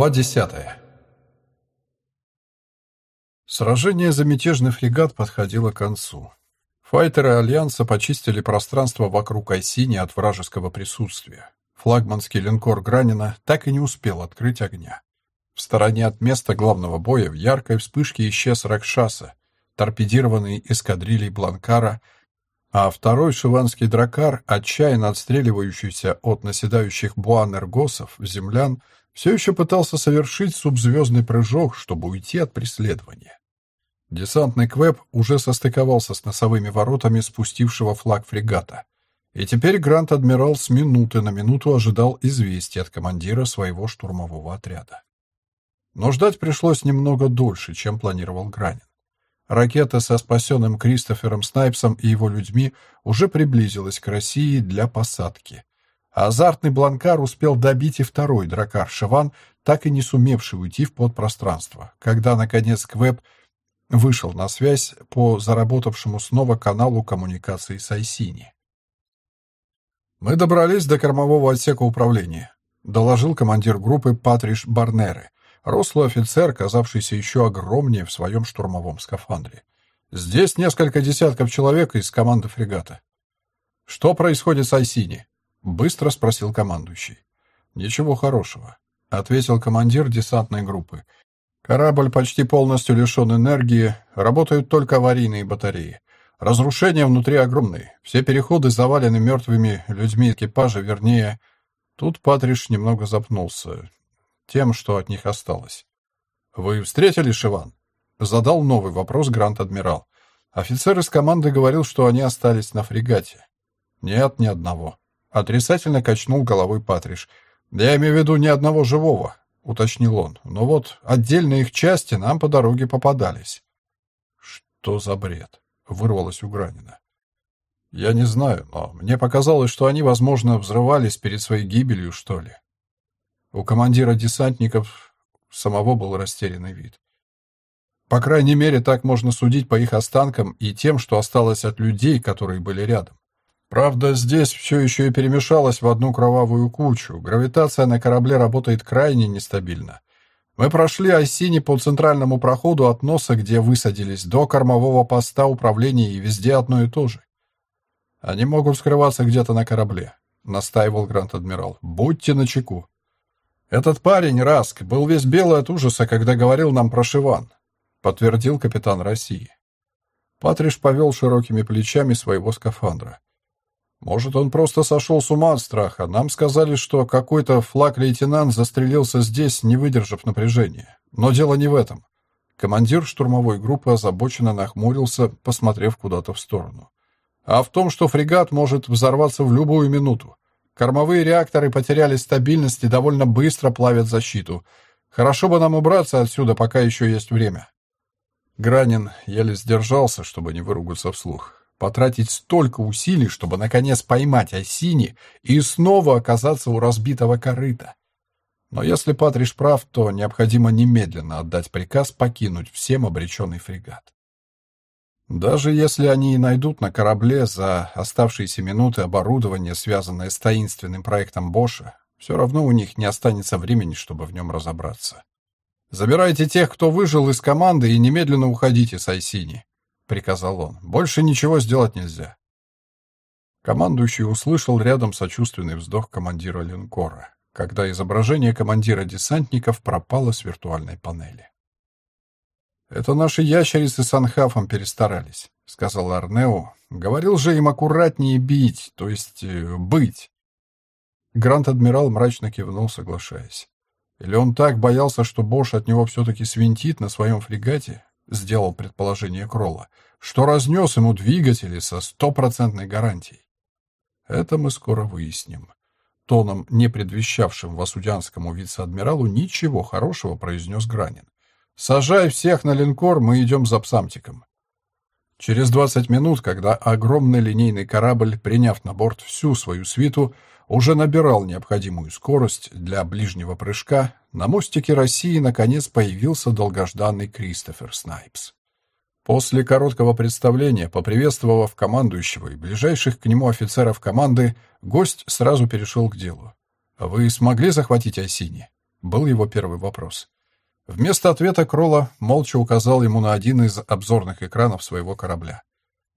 Глава 10. Сражение за мятежный фрегат подходило к концу. Файтеры Альянса почистили пространство вокруг Айсини от вражеского присутствия. Флагманский линкор Гранина так и не успел открыть огня. В стороне от места главного боя в яркой вспышке исчез Ракшаса, торпедированный эскадрильей Бланкара, а второй шиванский дракар, отчаянно отстреливающийся от наседающих буанергосов, землян, все еще пытался совершить субзвездный прыжок, чтобы уйти от преследования. Десантный Квеб уже состыковался с носовыми воротами спустившего флаг фрегата. И теперь Грант-адмирал с минуты на минуту ожидал известия от командира своего штурмового отряда. Но ждать пришлось немного дольше, чем планировал Гранин. Ракета со спасенным Кристофером Снайпсом и его людьми уже приблизилась к России для посадки. Азартный Бланкар успел добить и второй дракар Шиван, так и не сумевший уйти в подпространство, когда, наконец, Квеб вышел на связь по заработавшему снова каналу коммуникации с Айсини. «Мы добрались до кормового отсека управления», — доложил командир группы Патриш Барнеры, рослый офицер, казавшийся еще огромнее в своем штурмовом скафандре. «Здесь несколько десятков человек из команды фрегата». «Что происходит с Айсини?» — быстро спросил командующий. «Ничего хорошего», — ответил командир десантной группы. «Корабль почти полностью лишен энергии, работают только аварийные батареи. Разрушения внутри огромные, все переходы завалены мертвыми людьми экипажа, вернее...» Тут Патриш немного запнулся тем, что от них осталось. «Вы встретили Шиван?» Задал новый вопрос Грант-адмирал. Офицер из команды говорил, что они остались на фрегате. «Нет, ни одного», Отрицательно качнул головой Патриш. «Я имею в виду ни одного живого», — уточнил он. «Но вот отдельные их части нам по дороге попадались». «Что за бред?» — вырвалось у Гранина. «Я не знаю, но мне показалось, что они, возможно, взрывались перед своей гибелью, что ли». У командира десантников самого был растерянный вид. По крайней мере, так можно судить по их останкам и тем, что осталось от людей, которые были рядом. Правда, здесь все еще и перемешалось в одну кровавую кучу. Гравитация на корабле работает крайне нестабильно. Мы прошли Осини по центральному проходу от носа, где высадились, до кормового поста управления, и везде одно и то же. Они могут скрываться где-то на корабле, настаивал Грант-адмирал. Будьте начеку. Этот парень, Раск, был весь белый от ужаса, когда говорил нам про Шиван, подтвердил капитан России. Патриш повел широкими плечами своего скафандра. Может, он просто сошел с ума от страха. Нам сказали, что какой-то флаг-лейтенант застрелился здесь, не выдержав напряжения. Но дело не в этом. Командир штурмовой группы озабоченно нахмурился, посмотрев куда-то в сторону. А в том, что фрегат может взорваться в любую минуту. Кормовые реакторы потеряли стабильность и довольно быстро плавят защиту. Хорошо бы нам убраться отсюда, пока еще есть время. Гранин еле сдержался, чтобы не выругаться вслух потратить столько усилий, чтобы наконец поймать Осини и снова оказаться у разбитого корыта. Но если Патриш прав, то необходимо немедленно отдать приказ покинуть всем обреченный фрегат. Даже если они и найдут на корабле за оставшиеся минуты оборудование, связанное с таинственным проектом Боша, все равно у них не останется времени, чтобы в нем разобраться. Забирайте тех, кто выжил из команды, и немедленно уходите с Айсини приказал он. «Больше ничего сделать нельзя». Командующий услышал рядом сочувственный вздох командира линкора, когда изображение командира десантников пропало с виртуальной панели. «Это наши ящерицы с Анхафом перестарались», — сказал Арнео. «Говорил же им аккуратнее бить, то есть э, быть». Грант-адмирал мрачно кивнул, соглашаясь. Или он так боялся, что Бош от него все-таки свинтит на своем фрегате, сделал предположение Кролла, что разнес ему двигатели со стопроцентной гарантией. Это мы скоро выясним. Тоном, не предвещавшим васудянскому вице-адмиралу, ничего хорошего произнес Гранин. «Сажай всех на линкор, мы идем за псамтиком». Через двадцать минут, когда огромный линейный корабль, приняв на борт всю свою свиту, уже набирал необходимую скорость для ближнего прыжка, на мостике России наконец появился долгожданный Кристофер Снайпс. После короткого представления, поприветствовав командующего и ближайших к нему офицеров команды, гость сразу перешел к делу. «Вы смогли захватить Осини?» Был его первый вопрос. Вместо ответа Кролла молча указал ему на один из обзорных экранов своего корабля.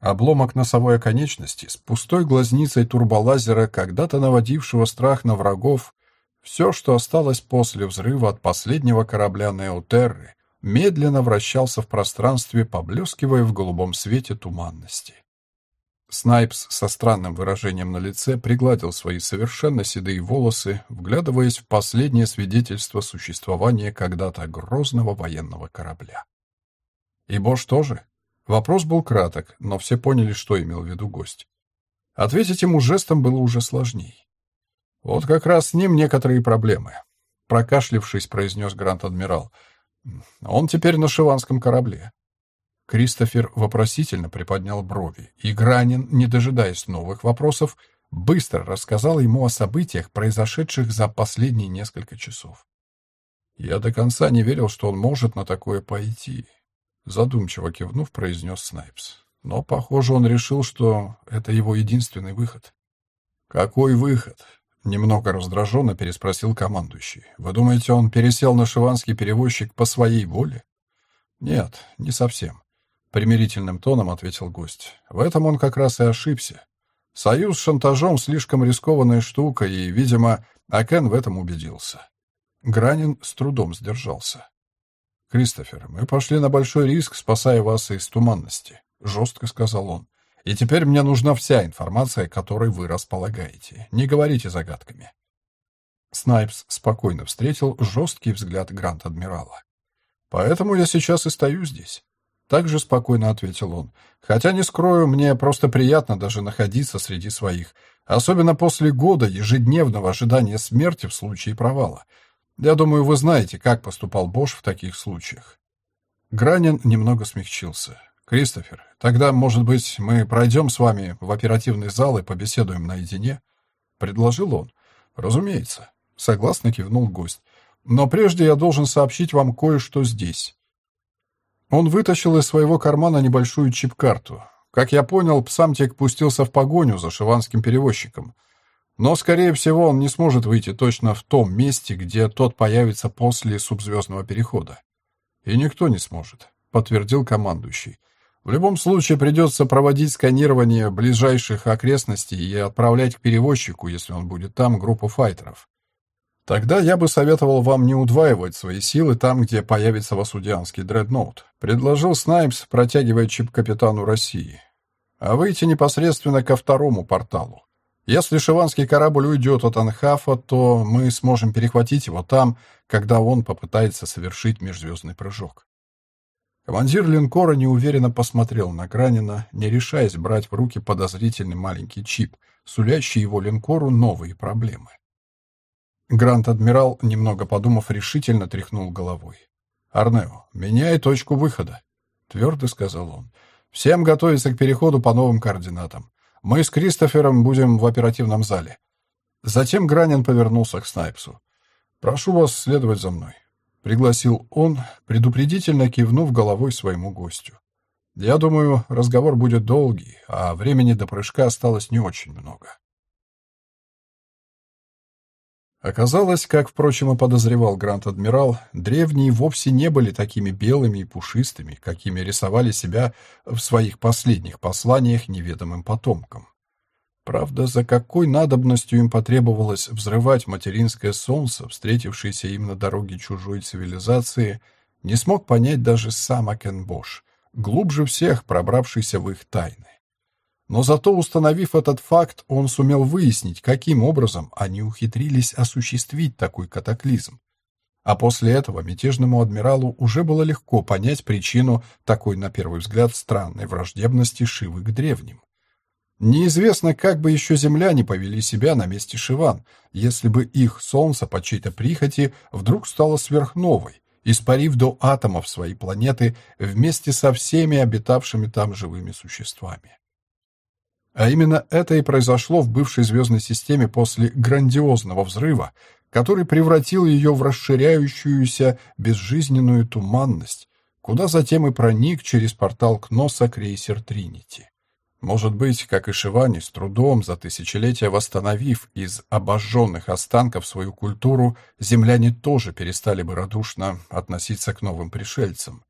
Обломок носовой оконечности с пустой глазницей турболазера, когда-то наводившего страх на врагов, все, что осталось после взрыва от последнего корабля Неотерры, медленно вращался в пространстве, поблескивая в голубом свете туманности. Снайпс со странным выражением на лице пригладил свои совершенно седые волосы, вглядываясь в последнее свидетельство существования когда-то грозного военного корабля. И Бош тоже? Вопрос был краток, но все поняли, что имел в виду гость. Ответить ему жестом было уже сложней. Вот как раз с ним некоторые проблемы. Прокашлившись, произнес Грант-адмирал. Он теперь на шиванском корабле. Кристофер вопросительно приподнял брови, и Гранин, не дожидаясь новых вопросов, быстро рассказал ему о событиях, произошедших за последние несколько часов. Я до конца не верил, что он может на такое пойти. Задумчиво кивнув, произнес Снайпс. Но, похоже, он решил, что это его единственный выход. «Какой выход?» — немного раздраженно переспросил командующий. «Вы думаете, он пересел на шиванский перевозчик по своей воле?» «Нет, не совсем», — примирительным тоном ответил гость. «В этом он как раз и ошибся. Союз с шантажом слишком рискованная штука, и, видимо, Акен в этом убедился». Гранин с трудом сдержался. «Кристофер, мы пошли на большой риск, спасая вас из туманности», — жестко сказал он. «И теперь мне нужна вся информация, которой вы располагаете. Не говорите загадками». Снайпс спокойно встретил жесткий взгляд Гранд-адмирала. «Поэтому я сейчас и стою здесь». Так же спокойно ответил он. «Хотя, не скрою, мне просто приятно даже находиться среди своих, особенно после года ежедневного ожидания смерти в случае провала. Я думаю, вы знаете, как поступал Бош в таких случаях. Гранин немного смягчился. «Кристофер, тогда, может быть, мы пройдем с вами в оперативный зал и побеседуем наедине?» — предложил он. «Разумеется», — согласно кивнул гость. «Но прежде я должен сообщить вам кое-что здесь». Он вытащил из своего кармана небольшую чип-карту. Как я понял, Псамтик пустился в погоню за шиванским перевозчиком — но, скорее всего, он не сможет выйти точно в том месте, где тот появится после субзвездного перехода. И никто не сможет, подтвердил командующий. В любом случае придется проводить сканирование ближайших окрестностей и отправлять к перевозчику, если он будет там, группу файтеров. Тогда я бы советовал вам не удваивать свои силы там, где появится васудианский дредноут, предложил Снайпс, протягивая чип капитану России, а выйти непосредственно ко второму порталу. Если шиванский корабль уйдет от Анхафа, то мы сможем перехватить его там, когда он попытается совершить межзвездный прыжок. Командир линкора неуверенно посмотрел на Гранина, не решаясь брать в руки подозрительный маленький чип, сулящий его линкору новые проблемы. Грант-адмирал, немного подумав, решительно тряхнул головой. «Арнео, меняй точку выхода», — твердо сказал он. «Всем готовиться к переходу по новым координатам. Мы с Кристофером будем в оперативном зале. Затем Гранин повернулся к Снайпсу. «Прошу вас следовать за мной», — пригласил он, предупредительно кивнув головой своему гостю. «Я думаю, разговор будет долгий, а времени до прыжка осталось не очень много». Оказалось, как, впрочем, и подозревал Грант-адмирал, древние вовсе не были такими белыми и пушистыми, какими рисовали себя в своих последних посланиях неведомым потомкам. Правда, за какой надобностью им потребовалось взрывать материнское солнце, встретившееся им на дороге чужой цивилизации, не смог понять даже сам Акенбош, глубже всех пробравшийся в их тайны. Но зато, установив этот факт, он сумел выяснить, каким образом они ухитрились осуществить такой катаклизм. А после этого мятежному адмиралу уже было легко понять причину такой, на первый взгляд, странной враждебности Шивы к древним. Неизвестно, как бы еще земляне повели себя на месте Шиван, если бы их солнце по чьей-то прихоти вдруг стало сверхновой, испарив до атомов своей планеты вместе со всеми обитавшими там живыми существами. А именно это и произошло в бывшей звездной системе после грандиозного взрыва, который превратил ее в расширяющуюся безжизненную туманность, куда затем и проник через портал Кноса крейсер Тринити. Может быть, как и Шивани, с трудом за тысячелетия восстановив из обожженных останков свою культуру, земляне тоже перестали бы радушно относиться к новым пришельцам.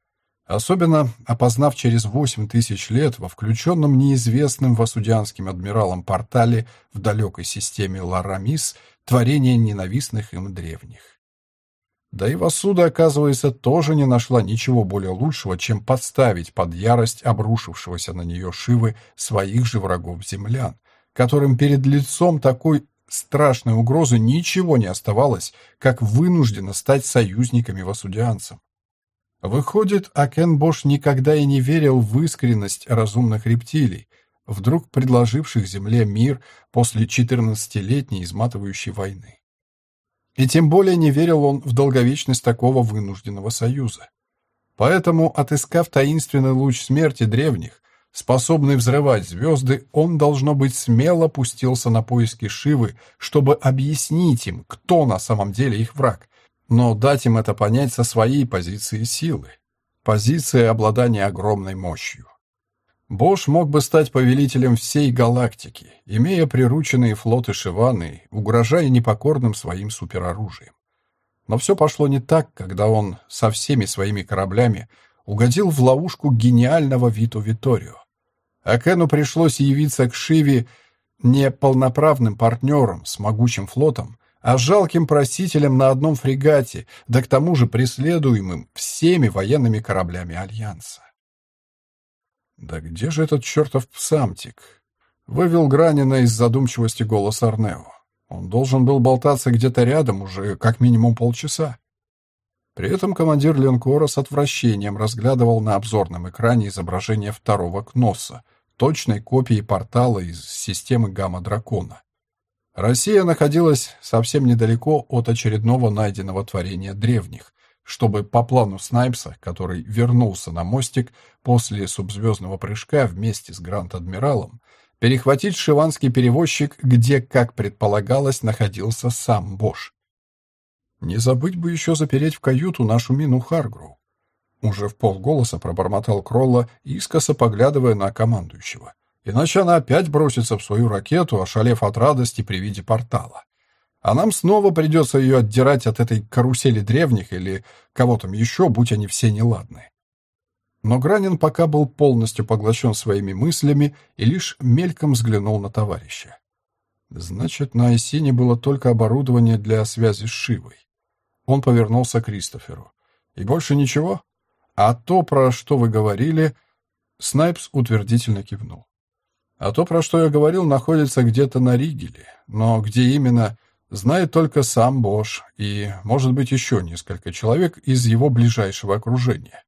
Особенно опознав через восемь тысяч лет во включенном неизвестным васудианским адмиралом портале в далекой системе Ларамис творение ненавистных им древних. Да и Васуда, оказывается, тоже не нашла ничего более лучшего, чем подставить под ярость обрушившегося на нее Шивы своих же врагов-землян, которым перед лицом такой страшной угрозы ничего не оставалось, как вынужденно стать союзниками васудианцам. Выходит, Акен Бош никогда и не верил в искренность разумных рептилий, вдруг предложивших Земле мир после 14-летней изматывающей войны. И тем более не верил он в долговечность такого вынужденного союза. Поэтому, отыскав таинственный луч смерти древних, способный взрывать звезды, он, должно быть, смело пустился на поиски Шивы, чтобы объяснить им, кто на самом деле их враг, но дать им это понять со своей позиции силы, позиции обладания огромной мощью. Бош мог бы стать повелителем всей галактики, имея прирученные флоты Шиваны, угрожая непокорным своим супероружием. Но все пошло не так, когда он со всеми своими кораблями угодил в ловушку гениального Виту Виторио. Акену пришлось явиться к Шиве не полноправным партнером с могучим флотом, а жалким просителем на одном фрегате, да к тому же преследуемым всеми военными кораблями Альянса. «Да где же этот чертов псамтик?» — вывел Гранина из задумчивости голос Арнео. Он должен был болтаться где-то рядом уже как минимум полчаса. При этом командир линкора с отвращением разглядывал на обзорном экране изображение второго Кносса, точной копии портала из системы Гамма-Дракона. Россия находилась совсем недалеко от очередного найденного творения древних, чтобы по плану Снайпса, который вернулся на мостик после субзвездного прыжка вместе с Гранд-Адмиралом, перехватить шиванский перевозчик, где, как предполагалось, находился сам Бош. Не забыть бы еще запереть в каюту нашу мину Харгру. Уже в полголоса пробормотал Кролла, искоса поглядывая на командующего. Иначе она опять бросится в свою ракету, ошалев от радости при виде портала. А нам снова придется ее отдирать от этой карусели древних или кого там еще, будь они все неладны. Но Гранин пока был полностью поглощен своими мыслями и лишь мельком взглянул на товарища. Значит, на Осине было только оборудование для связи с Шивой. Он повернулся к Кристоферу. «И больше ничего? А то, про что вы говорили...» Снайпс утвердительно кивнул. «А то, про что я говорил, находится где-то на Ригеле. Но где именно, знает только сам Бош и, может быть, еще несколько человек из его ближайшего окружения.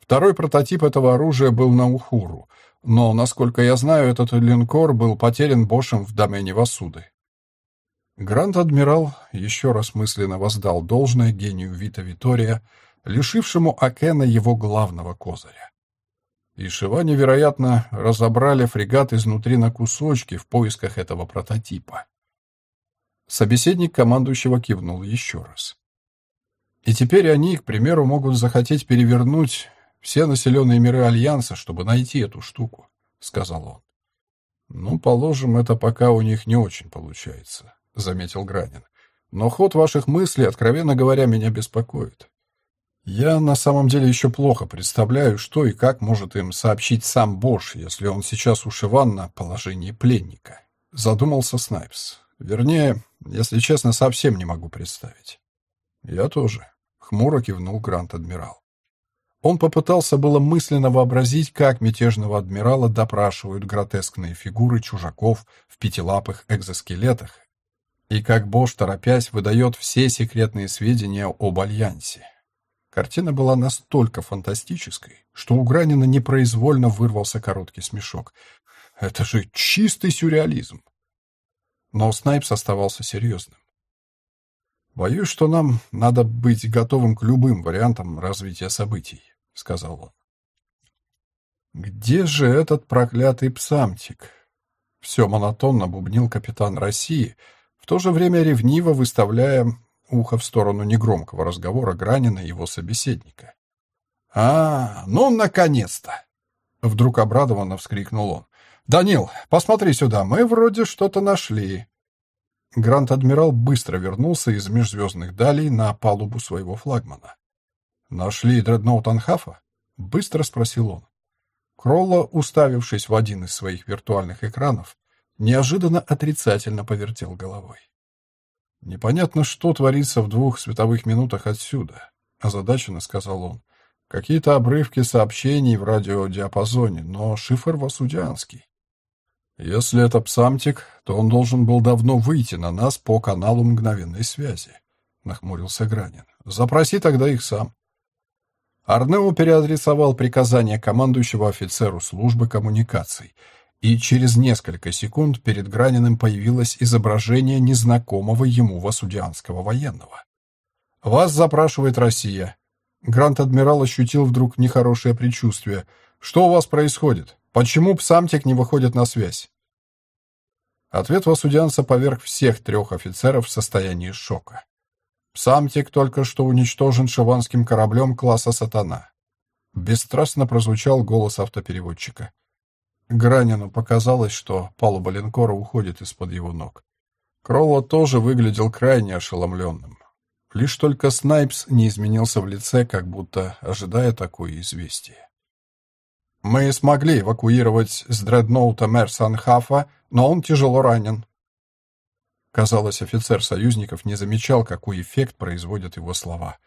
Второй прототип этого оружия был на Ухуру, но, насколько я знаю, этот линкор был потерян Бошем в домене Васуды. Гранд-адмирал еще раз мысленно воздал должное гению Вита Витория, лишившему Акена его главного козыря. И Шиване, вероятно, разобрали фрегат изнутри на кусочки в поисках этого прототипа. Собеседник командующего кивнул еще раз. И теперь они, к примеру, могут захотеть перевернуть все населенные миры Альянса, чтобы найти эту штуку, — сказал он. Ну, положим, это пока у них не очень получается, — заметил Гранин. Но ход ваших мыслей, откровенно говоря, меня беспокоит. Я на самом деле еще плохо представляю, что и как может им сообщить сам Бош, если он сейчас у Шиван на положении пленника. Задумался Снайпс. Вернее, если честно, совсем не могу представить. Я тоже. Хмуро кивнул Грант-адмирал. Он попытался было мысленно вообразить, как мятежного адмирала допрашивают гротескные фигуры чужаков в пятилапых экзоскелетах, и как Бош, торопясь, выдает все секретные сведения об Альянсе. Картина была настолько фантастической, что у Гранина непроизвольно вырвался короткий смешок. Это же чистый сюрреализм. Но Снайпс оставался серьезным. «Боюсь, что нам надо быть готовым к любым вариантам развития событий», — сказал он. «Где же этот проклятый псамтик?» Все монотонно бубнил капитан России, в то же время ревниво выставляя ухо в сторону негромкого разговора Гранина и его собеседника. «А, ну, наконец-то!» Вдруг обрадованно вскрикнул он. «Данил, посмотри сюда, мы вроде что-то нашли». Грант-адмирал быстро вернулся из межзвездных далей на палубу своего флагмана. «Нашли дредноут Анхафа?» — быстро спросил он. Кролло, уставившись в один из своих виртуальных экранов, неожиданно отрицательно повертел головой. «Непонятно, что творится в двух световых минутах отсюда», — озадаченно сказал он. «Какие-то обрывки сообщений в радиодиапазоне, но шифр васудианский. Если это псамтик, то он должен был давно выйти на нас по каналу мгновенной связи», — нахмурился Гранин. «Запроси тогда их сам». Арнео переадресовал приказание командующего офицеру службы коммуникаций — и через несколько секунд перед Граниным появилось изображение незнакомого ему васудианского военного. «Вас запрашивает Россия». Грант-адмирал ощутил вдруг нехорошее предчувствие. «Что у вас происходит? Почему Псамтик не выходит на связь?» Ответ васудианца поверг всех трех офицеров в состоянии шока. «Псамтик только что уничтожен шиванским кораблем класса «Сатана». Бесстрастно прозвучал голос автопереводчика. Гранину показалось, что палуба линкора уходит из-под его ног. Кролло тоже выглядел крайне ошеломленным. Лишь только Снайпс не изменился в лице, как будто ожидая такое известие. «Мы смогли эвакуировать с дредноута мэр но он тяжело ранен». Казалось, офицер союзников не замечал, какой эффект производят его слова.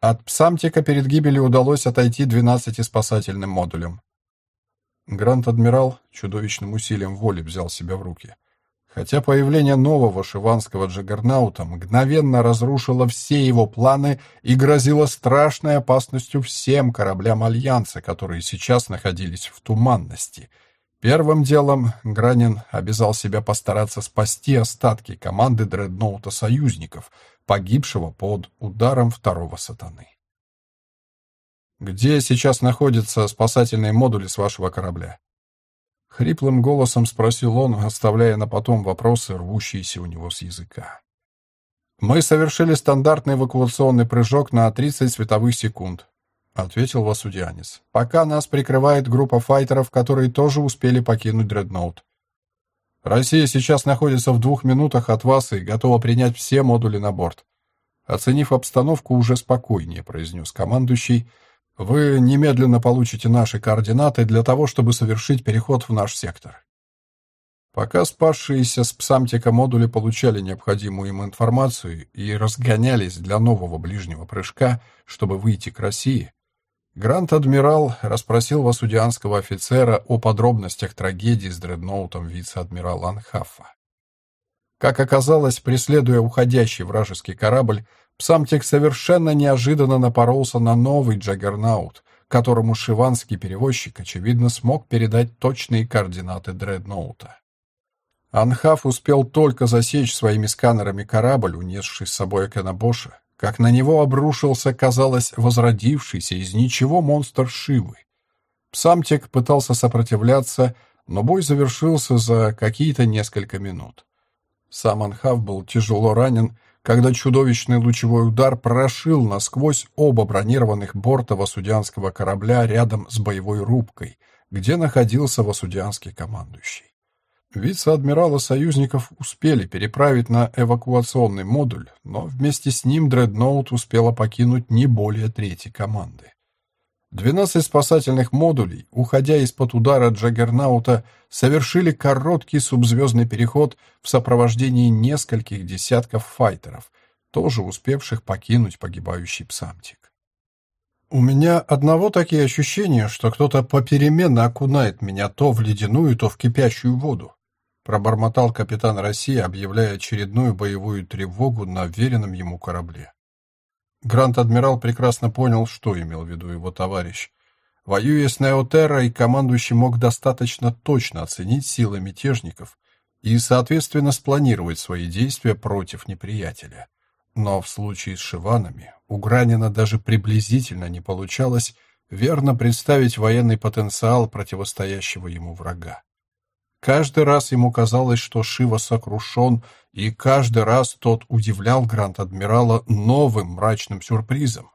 От Псамтика перед гибелью удалось отойти 12 спасательным модулям. Грант-адмирал чудовищным усилием воли взял себя в руки. Хотя появление нового шиванского джаггернаута мгновенно разрушило все его планы и грозило страшной опасностью всем кораблям Альянса, которые сейчас находились в туманности. Первым делом Гранин обязал себя постараться спасти остатки команды дредноута союзников, погибшего под ударом второго сатаны. «Где сейчас находятся спасательные модули с вашего корабля?» Хриплым голосом спросил он, оставляя на потом вопросы, рвущиеся у него с языка. «Мы совершили стандартный эвакуационный прыжок на 30 световых секунд», — ответил Васудианец. «Пока нас прикрывает группа файтеров, которые тоже успели покинуть дредноут. Россия сейчас находится в двух минутах от вас и готова принять все модули на борт». Оценив обстановку, уже спокойнее произнес командующий, — вы немедленно получите наши координаты для того, чтобы совершить переход в наш сектор. Пока спасшиеся с Псамтика модули получали необходимую им информацию и разгонялись для нового ближнего прыжка, чтобы выйти к России, Грант-адмирал расспросил васудианского офицера о подробностях трагедии с дредноутом вице-адмирала Анхафа. Как оказалось, преследуя уходящий вражеский корабль, Псамтик совершенно неожиданно напоролся на новый джаггернаут, которому шиванский перевозчик, очевидно, смог передать точные координаты дредноута. Анхаф успел только засечь своими сканерами корабль, унесший с собой Эконобоша, как на него обрушился, казалось, возродившийся из ничего монстр Шивы. Псамтик пытался сопротивляться, но бой завершился за какие-то несколько минут. Сам Анхав был тяжело ранен, когда чудовищный лучевой удар прошил насквозь оба бронированных борта васудианского корабля рядом с боевой рубкой, где находился васудианский командующий. Вице-адмирала союзников успели переправить на эвакуационный модуль, но вместе с ним дредноут успела покинуть не более трети команды. 12 спасательных модулей, уходя из-под удара Джаггернаута, совершили короткий субзвездный переход в сопровождении нескольких десятков файтеров, тоже успевших покинуть погибающий псамтик. «У меня одного такие ощущения, что кто-то попеременно окунает меня то в ледяную, то в кипящую воду», пробормотал капитан России, объявляя очередную боевую тревогу на веренном ему корабле. Грант-адмирал прекрасно понял, что имел в виду его товарищ. Воюя с Неотерра, и командующий мог достаточно точно оценить силы мятежников и, соответственно, спланировать свои действия против неприятеля. Но в случае с Шиванами у Гранина даже приблизительно не получалось верно представить военный потенциал противостоящего ему врага. Каждый раз ему казалось, что Шива сокрушен, и каждый раз тот удивлял Гранд-Адмирала новым мрачным сюрпризом.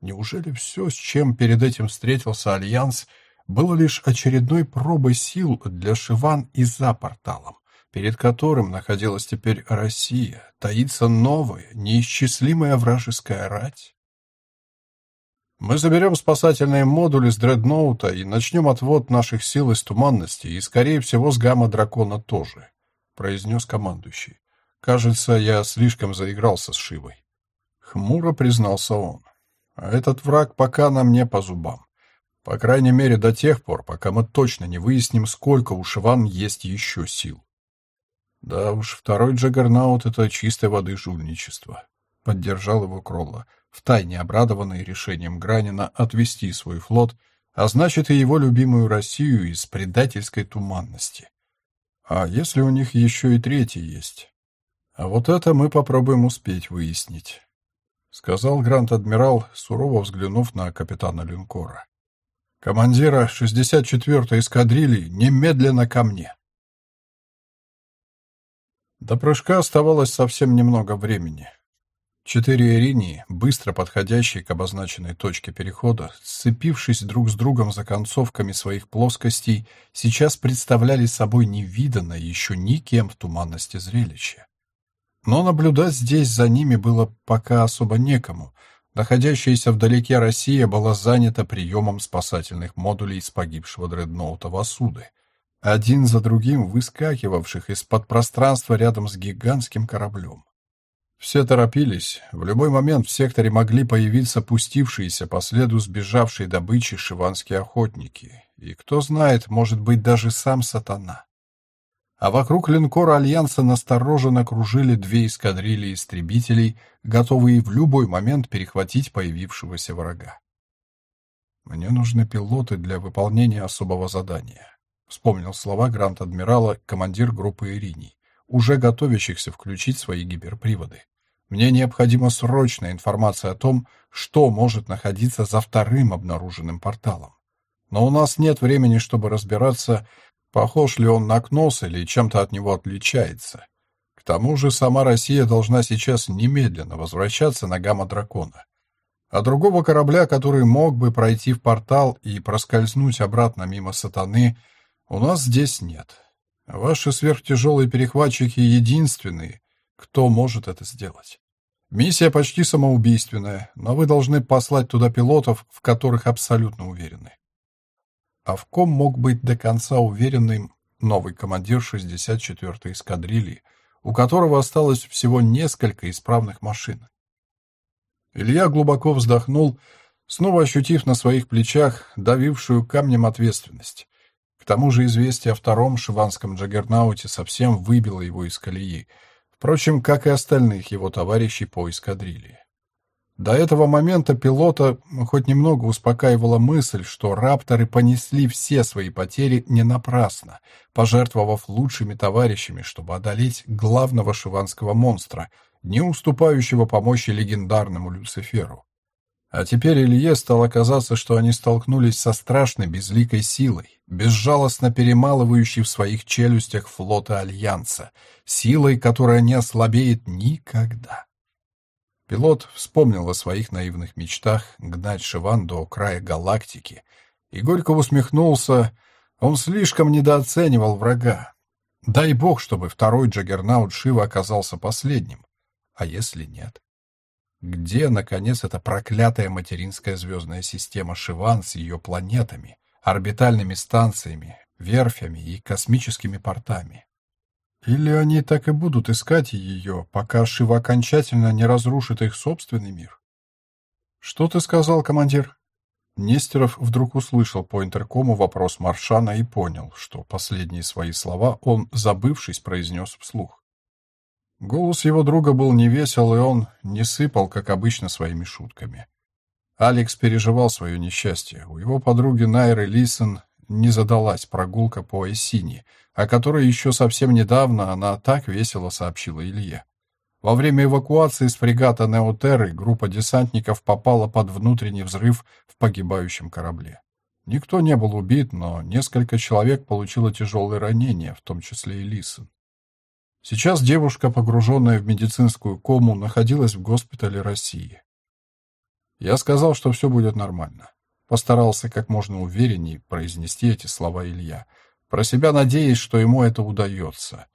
Неужели все, с чем перед этим встретился Альянс, было лишь очередной пробой сил для Шиван и за порталом, перед которым находилась теперь Россия, таится новая, неисчислимая вражеская рать. Мы заберем спасательные модули с дредноута и начнем отвод наших сил из туманности, и, скорее всего, с гамма-дракона тоже, — произнес командующий. Кажется, я слишком заигрался с Шивой. Хмуро признался он. А этот враг пока нам не по зубам. По крайней мере, до тех пор, пока мы точно не выясним, сколько у Шиван есть еще сил. Да уж, второй Джаггернаут — это чистой воды жульничество. Поддержал его Кролла втайне обрадованный решением Гранина отвести свой флот, а значит и его любимую Россию из предательской туманности. А если у них еще и третий есть? А вот это мы попробуем успеть выяснить, — сказал Грант-адмирал, сурово взглянув на капитана линкора. «Командира 64-й эскадрильи немедленно ко мне!» До прыжка оставалось совсем немного времени. Четыре Иринии, быстро подходящие к обозначенной точке перехода, сцепившись друг с другом за концовками своих плоскостей, сейчас представляли собой невиданное еще никем в туманности зрелище. Но наблюдать здесь за ними было пока особо некому. Находящаяся вдалеке Россия была занята приемом спасательных модулей с погибшего дредноута Васуды, один за другим выскакивавших из-под пространства рядом с гигантским кораблем. Все торопились. В любой момент в секторе могли появиться пустившиеся по следу сбежавшей добычи шиванские охотники. И кто знает, может быть, даже сам сатана. А вокруг линкора Альянса настороженно кружили две эскадрильи истребителей, готовые в любой момент перехватить появившегося врага. «Мне нужны пилоты для выполнения особого задания», — вспомнил слова грант-адмирала командир группы Ириней уже готовящихся включить свои гиперприводы. Мне необходима срочная информация о том, что может находиться за вторым обнаруженным порталом. Но у нас нет времени, чтобы разбираться, похож ли он на Кнос или чем-то от него отличается. К тому же сама Россия должна сейчас немедленно возвращаться на гамма-дракона. А другого корабля, который мог бы пройти в портал и проскользнуть обратно мимо сатаны, у нас здесь нет. Ваши сверхтяжелые перехватчики единственные, кто может это сделать. Миссия почти самоубийственная, но вы должны послать туда пилотов, в которых абсолютно уверены. А в ком мог быть до конца уверенным новый командир 64-й эскадрильи, у которого осталось всего несколько исправных машин? Илья глубоко вздохнул, снова ощутив на своих плечах давившую камнем ответственность. К тому же известие о втором шиванском джаггернауте совсем выбило его из колеи, впрочем, как и остальных его товарищей по эскадрилье. До этого момента пилота хоть немного успокаивала мысль, что рапторы понесли все свои потери не напрасно, пожертвовав лучшими товарищами, чтобы одолеть главного шиванского монстра, не уступающего по мощи легендарному Люциферу. А теперь Илье стало казаться, что они столкнулись со страшной безликой силой, безжалостно перемалывающей в своих челюстях флота Альянса, силой, которая не ослабеет никогда. Пилот вспомнил о своих наивных мечтах гнать Шиван до края галактики и горько усмехнулся. Он слишком недооценивал врага. Дай бог, чтобы второй Джаггернаут Шива оказался последним. А если нет? Где, наконец, эта проклятая материнская звездная система Шиван с ее планетами, орбитальными станциями, верфями и космическими портами? Или они так и будут искать ее, пока Шива окончательно не разрушит их собственный мир? «Что ты сказал, командир?» Нестеров вдруг услышал по интеркому вопрос Маршана и понял, что последние свои слова он, забывшись, произнес вслух. Голос его друга был невесел, и он не сыпал, как обычно, своими шутками. Алекс переживал свое несчастье. У его подруги Найры Лисон не задалась прогулка по Айсине, о которой еще совсем недавно она так весело сообщила Илье. Во время эвакуации с фрегата Неотерры группа десантников попала под внутренний взрыв в погибающем корабле. Никто не был убит, но несколько человек получило тяжелые ранения, в том числе и Лисон. Сейчас девушка, погруженная в медицинскую кому, находилась в госпитале России. Я сказал, что все будет нормально. Постарался как можно увереннее произнести эти слова Илья. Про себя надеясь, что ему это удается.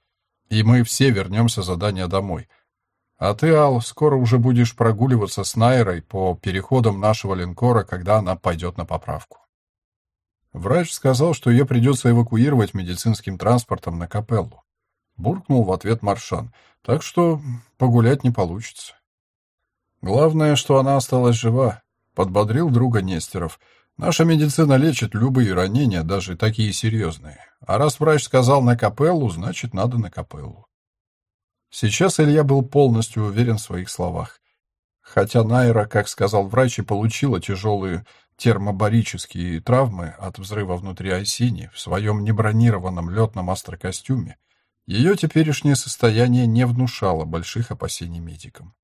И мы все вернемся задание домой. А ты, Ал, скоро уже будешь прогуливаться с Найрой по переходам нашего линкора, когда она пойдет на поправку. Врач сказал, что ее придется эвакуировать медицинским транспортом на капеллу. Буркнул в ответ Маршан. Так что погулять не получится. Главное, что она осталась жива. Подбодрил друга Нестеров. Наша медицина лечит любые ранения, даже такие серьезные. А раз врач сказал на капеллу, значит, надо на капеллу. Сейчас Илья был полностью уверен в своих словах. Хотя Найра, как сказал врач, и получила тяжелые термобарические травмы от взрыва внутри Айсини в своем небронированном летном астрокостюме, ее теперешнее состояние не внушало больших опасений медикам.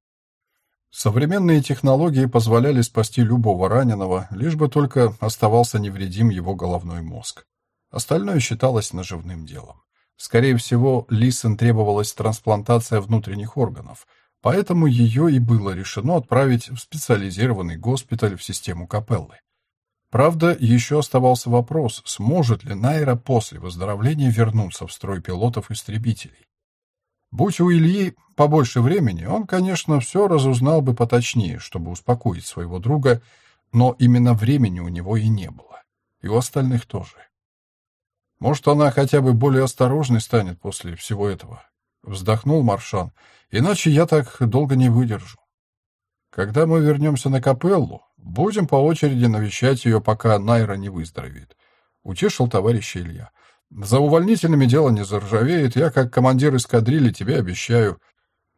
Современные технологии позволяли спасти любого раненого, лишь бы только оставался невредим его головной мозг. Остальное считалось наживным делом. Скорее всего, Лисен требовалась трансплантация внутренних органов, поэтому ее и было решено отправить в специализированный госпиталь в систему Капеллы. Правда, еще оставался вопрос, сможет ли Найра после выздоровления вернуться в строй пилотов-истребителей. Будь у Ильи побольше времени, он, конечно, все разузнал бы поточнее, чтобы успокоить своего друга, но именно времени у него и не было. И у остальных тоже. Может, она хотя бы более осторожной станет после всего этого. Вздохнул Маршан. Иначе я так долго не выдержу. Когда мы вернемся на капеллу, будем по очереди навещать ее, пока Найра не выздоровеет. Утешил товарищ Илья. За увольнительными дело не заржавеет, я, как командир эскадрильи, тебе обещаю.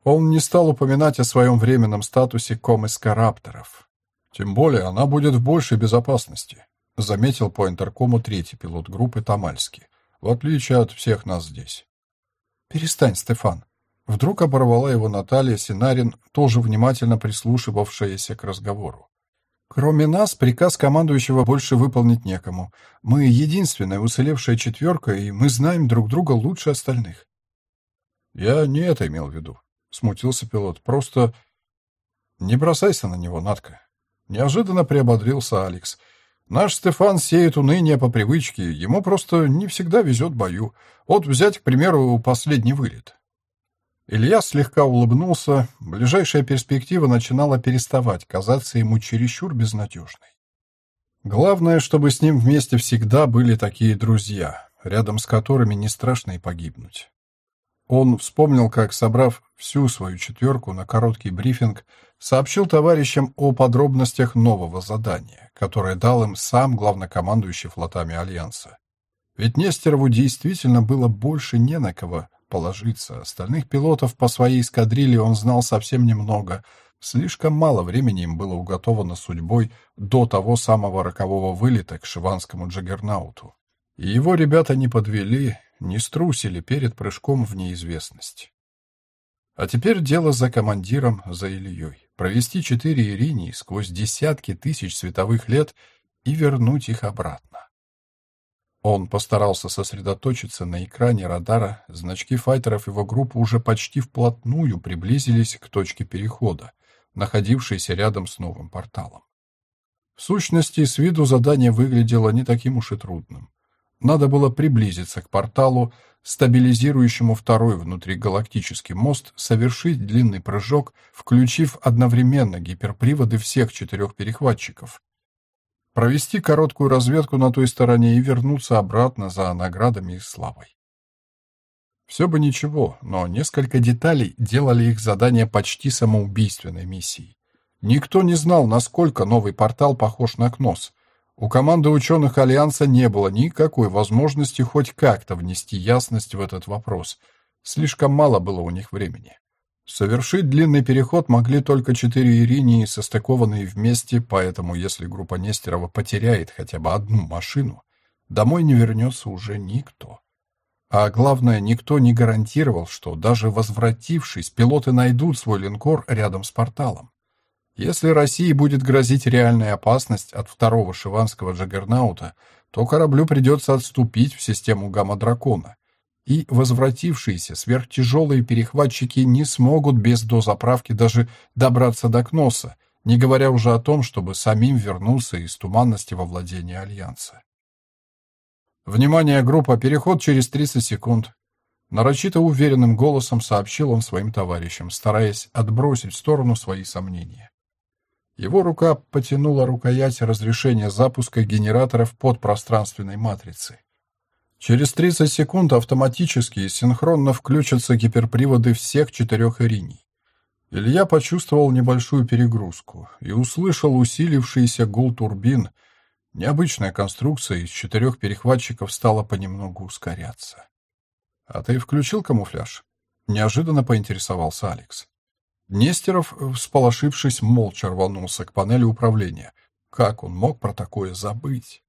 Он не стал упоминать о своем временном статусе комэскарапторов. Тем более она будет в большей безопасности, заметил по интеркому третий пилот группы Тамальский, в отличие от всех нас здесь. Перестань, Стефан. Вдруг оборвала его Наталья Синарин, тоже внимательно прислушивавшаяся к разговору. Кроме нас, приказ командующего больше выполнить некому. Мы единственная уцелевшая четверка, и мы знаем друг друга лучше остальных. Я не это имел в виду, смутился пилот. Просто не бросайся на него, Натка. Неожиданно приободрился Алекс. Наш Стефан сеет уныние по привычке, ему просто не всегда везет бою. Вот взять, к примеру, последний вылет. Илья слегка улыбнулся. Ближайшая перспектива начинала переставать казаться ему чересчур безнадежной. Главное, чтобы с ним вместе всегда были такие друзья, рядом с которыми не страшно и погибнуть. Он вспомнил, как, собрав всю свою четверку на короткий брифинг, сообщил товарищам о подробностях нового задания, которое дал им сам главнокомандующий флотами Альянса. Ведь Нестерову действительно было больше не на кого положиться. Остальных пилотов по своей эскадрилье он знал совсем немного. Слишком мало времени им было уготовано судьбой до того самого рокового вылета к шиванскому джаггернауту. И его ребята не подвели, не струсили перед прыжком в неизвестность. А теперь дело за командиром, за Ильей. Провести четыре Иринии сквозь десятки тысяч световых лет и вернуть их обратно. Он постарался сосредоточиться на экране радара. Значки файтеров его группы уже почти вплотную приблизились к точке перехода, находившейся рядом с новым порталом. В сущности, с виду задание выглядело не таким уж и трудным. Надо было приблизиться к порталу, стабилизирующему второй внутригалактический мост, совершить длинный прыжок, включив одновременно гиперприводы всех четырех перехватчиков, провести короткую разведку на той стороне и вернуться обратно за наградами и славой. Все бы ничего, но несколько деталей делали их задание почти самоубийственной миссией. Никто не знал, насколько новый портал похож на КНОС. У команды ученых Альянса не было никакой возможности хоть как-то внести ясность в этот вопрос. Слишком мало было у них времени. Совершить длинный переход могли только четыре Иринии, состыкованные вместе, поэтому если группа Нестерова потеряет хотя бы одну машину, домой не вернется уже никто. А главное, никто не гарантировал, что даже возвратившись, пилоты найдут свой линкор рядом с порталом. Если России будет грозить реальная опасность от второго шиванского джаггернаута, то кораблю придется отступить в систему гамма-дракона, и возвратившиеся сверхтяжелые перехватчики не смогут без дозаправки даже добраться до Кноса, не говоря уже о том, чтобы самим вернуться из туманности во владение Альянса. «Внимание, группа, переход через 30 секунд!» Нарочито уверенным голосом сообщил он своим товарищам, стараясь отбросить в сторону свои сомнения. Его рука потянула рукоять разрешения запуска генераторов подпространственной матрицы. Через 30 секунд автоматически и синхронно включатся гиперприводы всех четырех ириней. Илья почувствовал небольшую перегрузку и услышал усилившийся гул турбин. Необычная конструкция из четырех перехватчиков стала понемногу ускоряться. «А ты включил камуфляж?» — неожиданно поинтересовался Алекс. Нестеров, всполошившись, молча рванулся к панели управления. Как он мог про такое забыть?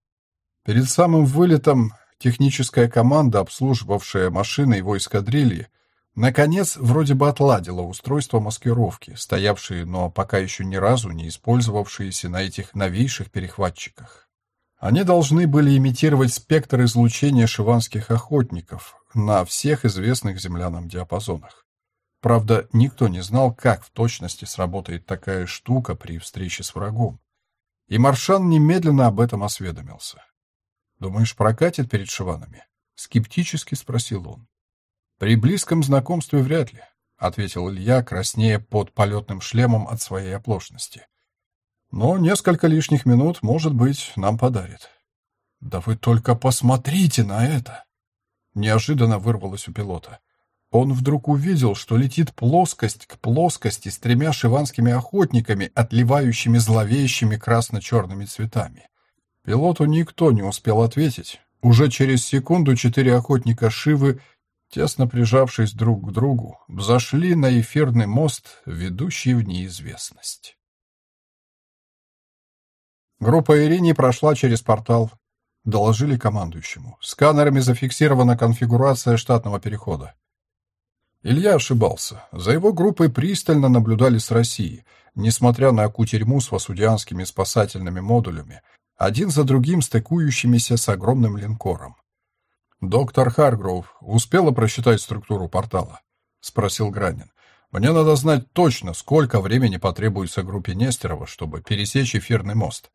Перед самым вылетом техническая команда, обслуживавшая машины его эскадрильи, наконец вроде бы отладила устройство маскировки, стоявшие, но пока еще ни разу не использовавшиеся на этих новейших перехватчиках. Они должны были имитировать спектр излучения шиванских охотников, на всех известных землянам диапазонах. Правда, никто не знал, как в точности сработает такая штука при встрече с врагом. И Маршан немедленно об этом осведомился. «Думаешь, прокатит перед Шиванами?» — скептически спросил он. «При близком знакомстве вряд ли», — ответил Илья, краснея под полетным шлемом от своей оплошности. «Но несколько лишних минут, может быть, нам подарит». «Да вы только посмотрите на это!» Неожиданно вырвалось у пилота. Он вдруг увидел, что летит плоскость к плоскости с тремя шиванскими охотниками, отливающими зловещими красно-черными цветами. Пилоту никто не успел ответить. Уже через секунду четыре охотника Шивы, тесно прижавшись друг к другу, взошли на эфирный мост, ведущий в неизвестность. Группа Ирини прошла через портал, доложили командующему. Сканерами зафиксирована конфигурация штатного перехода. Илья ошибался. За его группой пристально наблюдали с России, несмотря на кутерьму с васудианскими спасательными модулями, один за другим стыкующимися с огромным линкором. «Доктор Харгроув успела просчитать структуру портала?» — спросил Гранин. «Мне надо знать точно, сколько времени потребуется группе Нестерова, чтобы пересечь эфирный мост».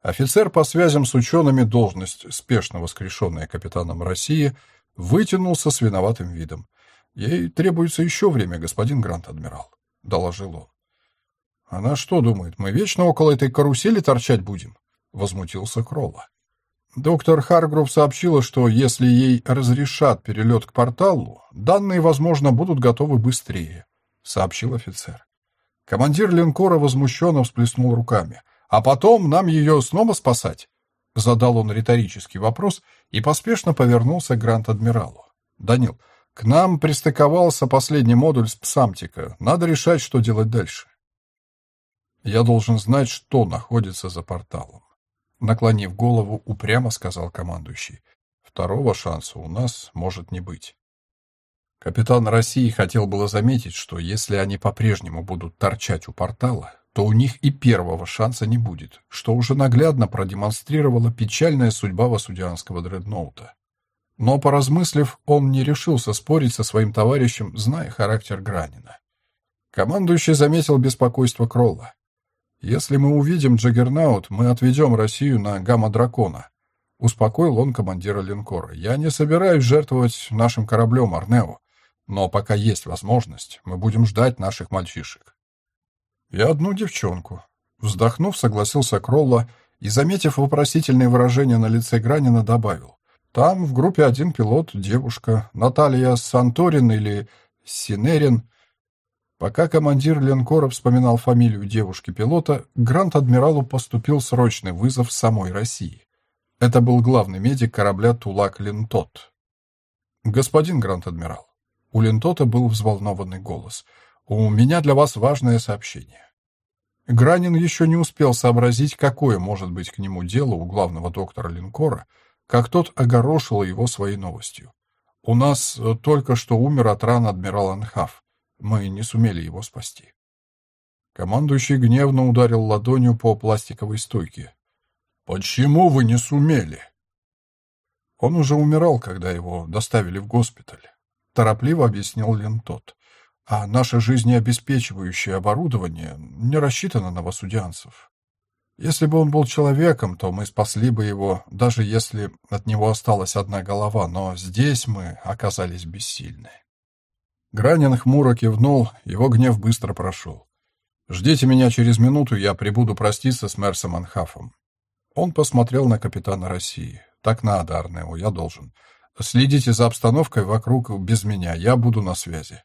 Офицер по связям с учеными, должность, спешно воскрешенная капитаном России, вытянулся с виноватым видом. «Ей требуется еще время, господин Грант-адмирал», — доложил он. «Она что думает, мы вечно около этой карусели торчать будем?» — возмутился Кролла. Доктор Харгров сообщила, что если ей разрешат перелет к порталу, данные, возможно, будут готовы быстрее, — сообщил офицер. Командир линкора возмущенно всплеснул руками — а потом нам ее снова спасать?» Задал он риторический вопрос и поспешно повернулся к Гранд-Адмиралу. «Данил, к нам пристыковался последний модуль с Псамтика. Надо решать, что делать дальше». «Я должен знать, что находится за порталом». Наклонив голову, упрямо сказал командующий. «Второго шанса у нас может не быть». Капитан России хотел было заметить, что если они по-прежнему будут торчать у портала, то у них и первого шанса не будет, что уже наглядно продемонстрировала печальная судьба васудианского дредноута. Но, поразмыслив, он не решился спорить со своим товарищем, зная характер Гранина. Командующий заметил беспокойство Кролла. «Если мы увидим Джаггернаут, мы отведем Россию на гамма-дракона», — успокоил он командира линкора. «Я не собираюсь жертвовать нашим кораблем, Арнео, но пока есть возможность, мы будем ждать наших мальчишек. «И одну девчонку». Вздохнув, согласился Кролла и, заметив вопросительные выражения на лице Гранина, добавил. «Там в группе один пилот, девушка, Наталья Санторин или Синерин». Пока командир линкора вспоминал фамилию девушки-пилота, Грант-адмиралу поступил срочный вызов самой России. Это был главный медик корабля «Тулак Линтот». «Господин Грант-адмирал», у Линтота был взволнованный голос — «У меня для вас важное сообщение». Гранин еще не успел сообразить, какое может быть к нему дело у главного доктора линкора, как тот огорошил его своей новостью. «У нас э, только что умер от ран адмирал Анхав. Мы не сумели его спасти». Командующий гневно ударил ладонью по пластиковой стойке. «Почему вы не сумели?» Он уже умирал, когда его доставили в госпиталь. Торопливо объяснил Лентот. а наше жизнеобеспечивающее оборудование не рассчитано на васудианцев. Если бы он был человеком, то мы спасли бы его, даже если от него осталась одна голова, но здесь мы оказались бессильны. Гранин хмуро кивнул, его гнев быстро прошел. «Ждите меня через минуту, я прибуду проститься с Мерсом Анхафом». Он посмотрел на капитана России. «Так надо, Арнео, я должен. Следите за обстановкой вокруг без меня, я буду на связи».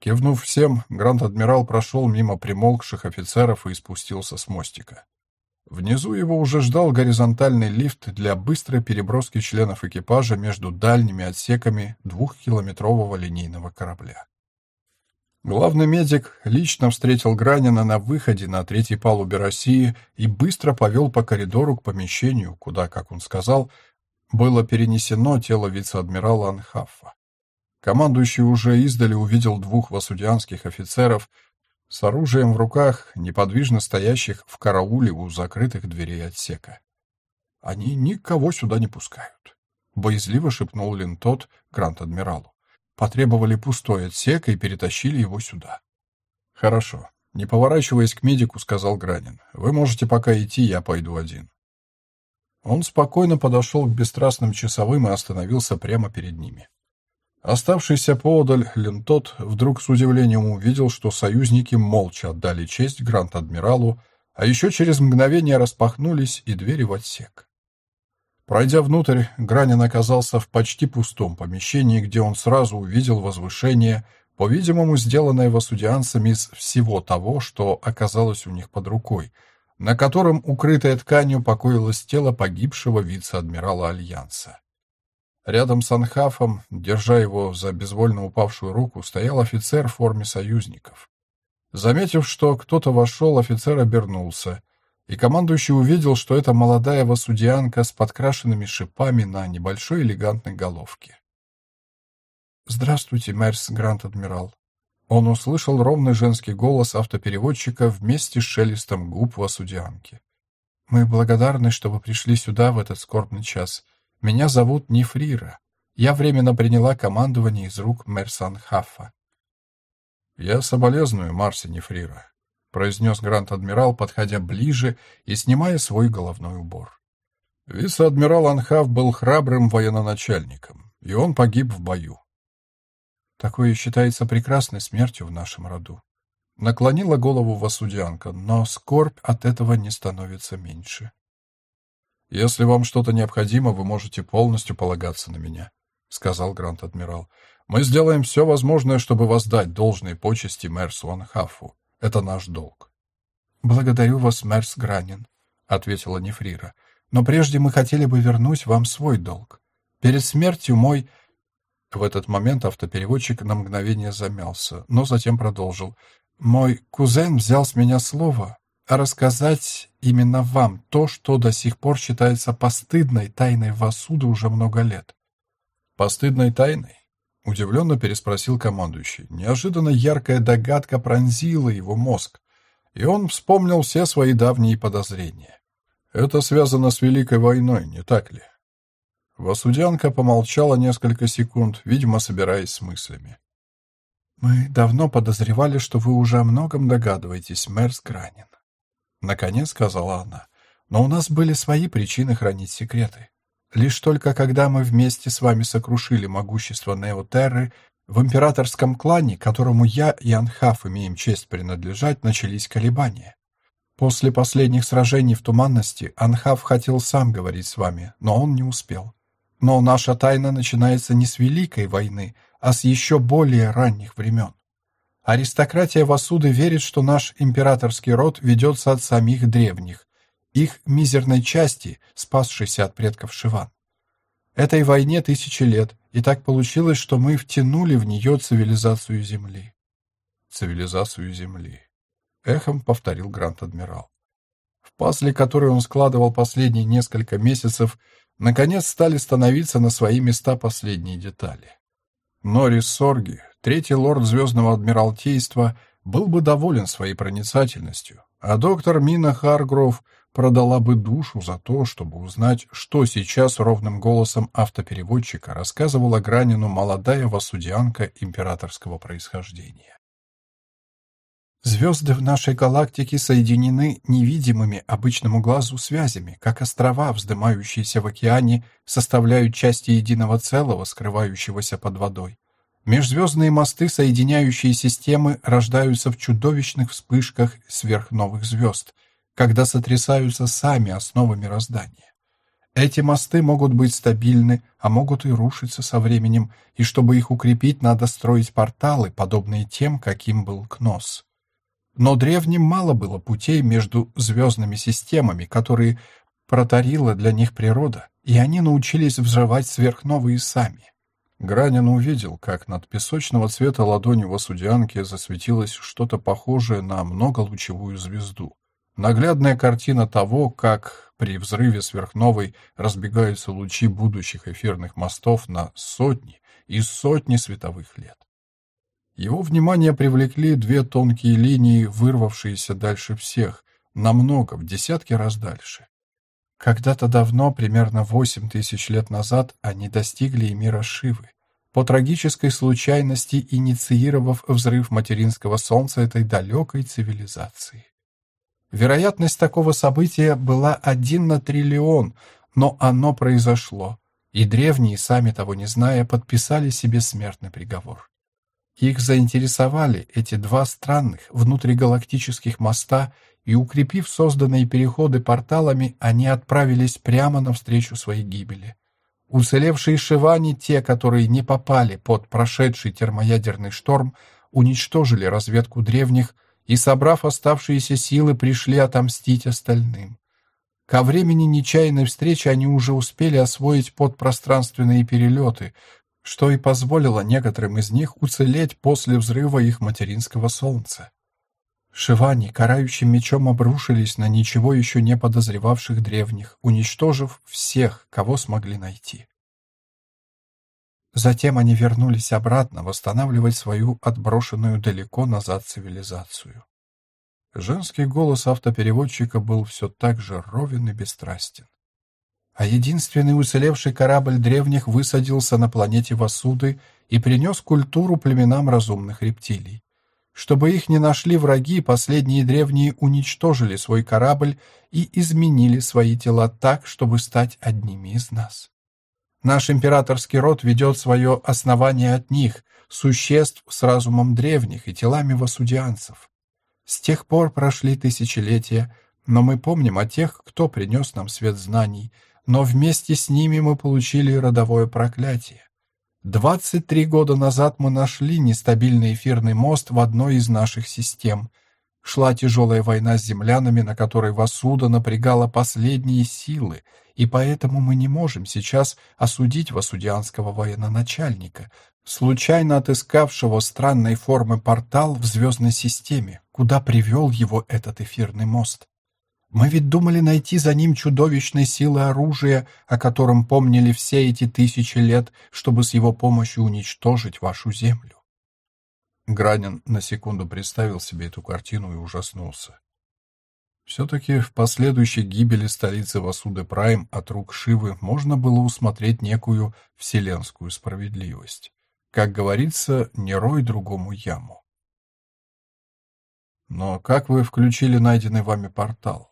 Кивнув всем, Гранд-адмирал прошел мимо примолкших офицеров и спустился с мостика. Внизу его уже ждал горизонтальный лифт для быстрой переброски членов экипажа между дальними отсеками двухкилометрового линейного корабля. Главный медик лично встретил Гранина на выходе на третьей палубе России и быстро повел по коридору к помещению, куда, как он сказал, было перенесено тело вице-адмирала Анхаффа. Командующий уже издали увидел двух васудианских офицеров с оружием в руках, неподвижно стоящих в карауле у закрытых дверей отсека. «Они никого сюда не пускают», — боязливо шепнул Линтот Грант-адмиралу. «Потребовали пустой отсек и перетащили его сюда». «Хорошо», — не поворачиваясь к медику, сказал Гранин. «Вы можете пока идти, я пойду один». Он спокойно подошел к бесстрастным часовым и остановился прямо перед ними. Оставшийся поодаль Лентот вдруг с удивлением увидел, что союзники молча отдали честь Гранд-адмиралу, а еще через мгновение распахнулись и двери в отсек. Пройдя внутрь, Гранин оказался в почти пустом помещении, где он сразу увидел возвышение, по-видимому, сделанное васудианцами из всего того, что оказалось у них под рукой, на котором, укрытое тканью, покоилось тело погибшего вице-адмирала Альянса. Рядом с Анхафом, держа его за безвольно упавшую руку, стоял офицер в форме союзников. Заметив, что кто-то вошел, офицер обернулся, и командующий увидел, что это молодая васудианка с подкрашенными шипами на небольшой элегантной головке. «Здравствуйте, мэрс Гранд-адмирал». Он услышал ровный женский голос автопереводчика вместе с шелестом губ васудианки. «Мы благодарны, что вы пришли сюда в этот скорбный час. Меня зовут Нефрира. Я временно приняла командование из рук Мерсан Хаффа. «Я соболезную, Марси Нефрира», — произнес Грант-адмирал, подходя ближе и снимая свой головной убор. Вице-адмирал Анхав был храбрым военачальником, и он погиб в бою. Такое считается прекрасной смертью в нашем роду. Наклонила голову Васудянка, но скорбь от этого не становится меньше. «Если вам что-то необходимо, вы можете полностью полагаться на меня», — сказал Грант-адмирал. «Мы сделаем все возможное, чтобы воздать должные почести мэрсу Анхафу. Это наш долг». «Благодарю вас, мэрс Гранин», — ответила Нефрира. «Но прежде мы хотели бы вернуть вам свой долг. Перед смертью мой...» В этот момент автопереводчик на мгновение замялся, но затем продолжил. «Мой кузен взял с меня слово, рассказать именно вам то, что до сих пор считается постыдной тайной Васуды уже много лет. Постыдной тайной? Удивленно переспросил командующий. Неожиданно яркая догадка пронзила его мозг, и он вспомнил все свои давние подозрения. Это связано с Великой войной, не так ли? Васудянка помолчала несколько секунд, видимо, собираясь с мыслями. «Мы давно подозревали, что вы уже о многом догадываетесь, мэр Скранин. Наконец сказала она. Но у нас были свои причины хранить секреты. Лишь только когда мы вместе с вами сокрушили могущество Неотерры, в императорском клане, которому я и Анхаф имеем честь принадлежать, начались колебания. После последних сражений в Туманности Анхаф хотел сам говорить с вами, но он не успел. Но наша тайна начинается не с Великой войны, а с еще более ранних времен. Аристократия Васуды верит, что наш императорский род ведется от самих древних, их мизерной части, спасшейся от предков Шиван. Этой войне тысячи лет, и так получилось, что мы втянули в нее цивилизацию Земли. Цивилизацию Земли. Эхом повторил Грант-адмирал. В пазле, который он складывал последние несколько месяцев, наконец стали становиться на свои места последние детали. Норис Сорги, третий лорд Звездного Адмиралтейства, был бы доволен своей проницательностью, а доктор Мина Харгров продала бы душу за то, чтобы узнать, что сейчас ровным голосом автопереводчика рассказывала Гранину молодая васудианка императорского происхождения. Звезды в нашей галактике соединены невидимыми обычному глазу связями, как острова, вздымающиеся в океане, составляют части единого целого, скрывающегося под водой. Межзвездные мосты, соединяющие системы, рождаются в чудовищных вспышках сверхновых звезд, когда сотрясаются сами основы мироздания. Эти мосты могут быть стабильны, а могут и рушиться со временем, и чтобы их укрепить, надо строить порталы, подобные тем, каким был Кнос. Но древним мало было путей между звездными системами, которые протарила для них природа, и они научились взрывать сверхновые сами. Гранин увидел, как над песочного цвета ладонью Васудианки засветилось что-то похожее на многолучевую звезду. Наглядная картина того, как при взрыве сверхновой разбегаются лучи будущих эфирных мостов на сотни и сотни световых лет. Его внимание привлекли две тонкие линии, вырвавшиеся дальше всех, намного, в десятки раз дальше. Когда-то давно, примерно восемь тысяч лет назад, они достигли и мира Шивы, по трагической случайности инициировав взрыв материнского солнца этой далекой цивилизации. Вероятность такого события была один на триллион, но оно произошло, и древние, сами того не зная, подписали себе смертный приговор. Их заинтересовали эти два странных внутригалактических моста, и, укрепив созданные переходы порталами, они отправились прямо навстречу своей гибели. Уцелевшие Шивани, те, которые не попали под прошедший термоядерный шторм, уничтожили разведку древних и, собрав оставшиеся силы, пришли отомстить остальным. Ко времени нечаянной встречи они уже успели освоить подпространственные перелеты, что и позволило некоторым из них уцелеть после взрыва их материнского солнца. Шивани карающим мечом обрушились на ничего еще не подозревавших древних, уничтожив всех, кого смогли найти. Затем они вернулись обратно восстанавливать свою отброшенную далеко назад цивилизацию. Женский голос автопереводчика был все так же ровен и бесстрастен а единственный уцелевший корабль древних высадился на планете Васуды и принес культуру племенам разумных рептилий. Чтобы их не нашли враги, последние древние уничтожили свой корабль и изменили свои тела так, чтобы стать одними из нас. Наш императорский род ведет свое основание от них, существ с разумом древних и телами васудианцев. С тех пор прошли тысячелетия, но мы помним о тех, кто принес нам свет знаний — но вместе с ними мы получили родовое проклятие. 23 года назад мы нашли нестабильный эфирный мост в одной из наших систем. Шла тяжелая война с землянами, на которой Васуда напрягала последние силы, и поэтому мы не можем сейчас осудить васудианского военачальника, случайно отыскавшего странной формы портал в звездной системе, куда привел его этот эфирный мост. Мы ведь думали найти за ним чудовищной силы оружия, о котором помнили все эти тысячи лет, чтобы с его помощью уничтожить вашу землю. Гранин на секунду представил себе эту картину и ужаснулся. Все-таки в последующей гибели столицы Васуды Прайм от рук Шивы можно было усмотреть некую вселенскую справедливость. Как говорится, не рой другому яму. Но как вы включили найденный вами портал? —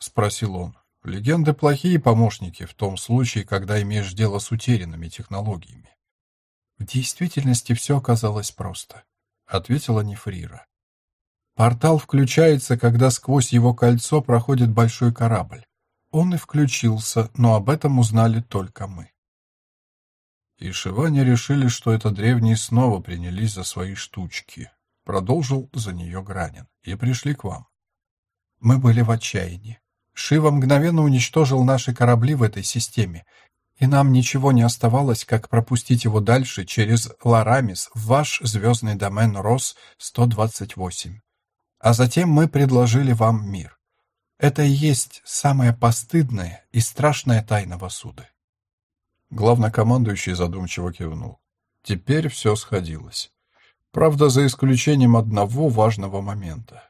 спросил он. «Легенды — плохие помощники в том случае, когда имеешь дело с утерянными технологиями». «В действительности все оказалось просто», — ответила Нефрира. «Портал включается, когда сквозь его кольцо проходит большой корабль. Он и включился, но об этом узнали только мы». И Шиване решили, что это древние снова принялись за свои штучки. Продолжил за нее Гранин. И пришли к вам. Мы были в отчаянии. Шива мгновенно уничтожил наши корабли в этой системе, и нам ничего не оставалось, как пропустить его дальше через Ларамис в ваш звездный домен РОС-128. А затем мы предложили вам мир. Это и есть самая постыдная и страшная тайна Васуды. Главнокомандующий задумчиво кивнул. Теперь все сходилось. Правда, за исключением одного важного момента.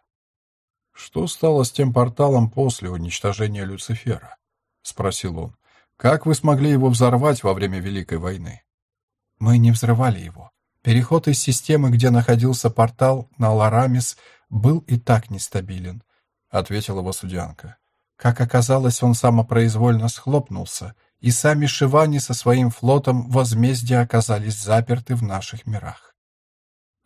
«Что стало с тем порталом после уничтожения Люцифера?» — спросил он. «Как вы смогли его взорвать во время Великой войны?» «Мы не взрывали его. Переход из системы, где находился портал, на Ларамис был и так нестабилен», — ответила Васудянка. «Как оказалось, он самопроизвольно схлопнулся, и сами Шивани со своим флотом возмездия оказались заперты в наших мирах.